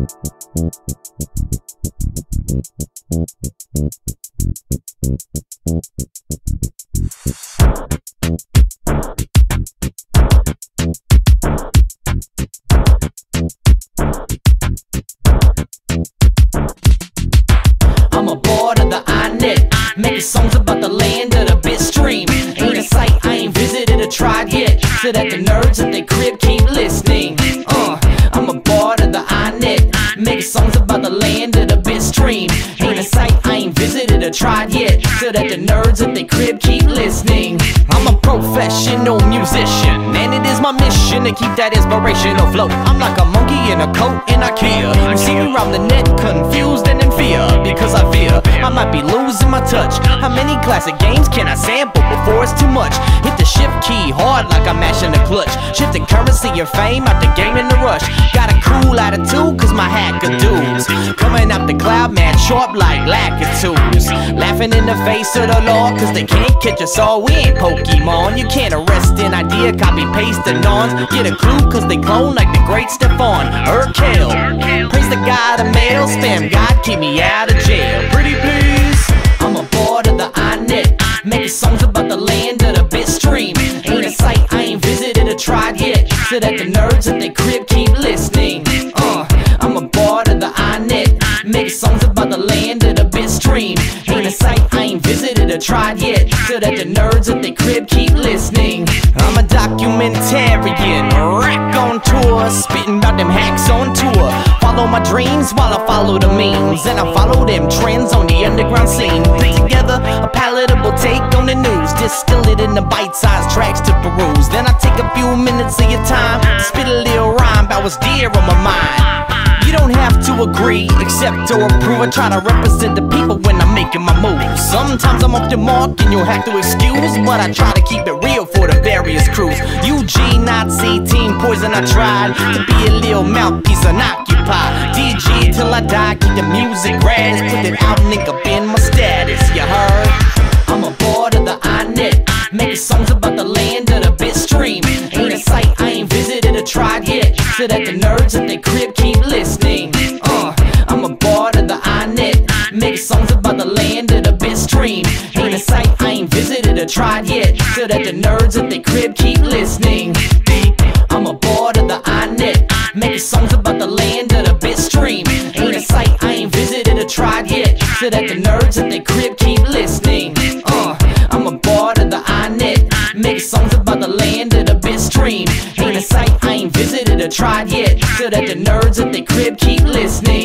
I'm aboard of the iNet, making songs about the land of the bitstream. Ain't a site I ain't visited or tried yet, so that the nerds at their crib keep listening. Tried yet, so that the nerds at their crib keep listening. I'm a professional musician, and it is my mission to keep that inspirational flow. I'm like a monkey in a coat in IKEA. You see me round the net, confused I might be losing my touch. How many classic games can I sample before it's too much? Hit the shift key hard like I'm mashing the clutch. Shifting currency and fame out the game in the rush. Got a cool attitude, cause my hacker dudes. Coming out the cloud, man, sharp like lackitudes. Laughing in the face of the law, cause they can't catch us all. We ain't Pokemon. You can't arrest an idea, copy paste the nons. Get a clue, cause they clone like the great Stefan Urquelle. Praise the God of mail, spam God, keep me out songs about the land of the bitstream. Ain't a site I ain't visited or tried yet, so that the nerds at their crib keep listening. Uh, I'm aboard of the iNet, making songs about the land of the bitstream. Ain't a site I ain't visited or tried yet, so that the nerds at their crib keep listening. I'm a documentarian, rack on tour, spitting about them hacks on tour. My dreams while I follow the memes, and I follow them trends on the underground scene. Put together a palatable take on the news, distill it in into bite-sized tracks to peruse. Then I take a few minutes of your time, to spit a little rhyme about what's dear on my mind. You don't have to agree, accept or approve. I try to represent the people when I'm making my moves. Sometimes I'm off the mark and you'll have to excuse, but I try to keep it real for the various crews. UGNazi, Team Poison, I tried to be a little mouthpiece and DG till I die, keep the music grass, put it out nigga, in my status. You heard? I'm aboard of the iNet, making songs about the land of the bitstream. Ain't a site I ain't visited or tried yet, so that the nerds at their crib keep listening. Uh, I'm aboard of the iNet, making songs about the land of the bitstream. Ain't a site I ain't visited or tried yet, so that the nerds at their crib keep listening. Land of the bitstream. Ain't a site I ain't visited or tried yet, so that the nerds at their crib keep listening. Uh, I'm aboard of the iNet, making songs about the land of the bitstream. Ain't a site I ain't visited or tried yet, so that the nerds at their crib keep listening.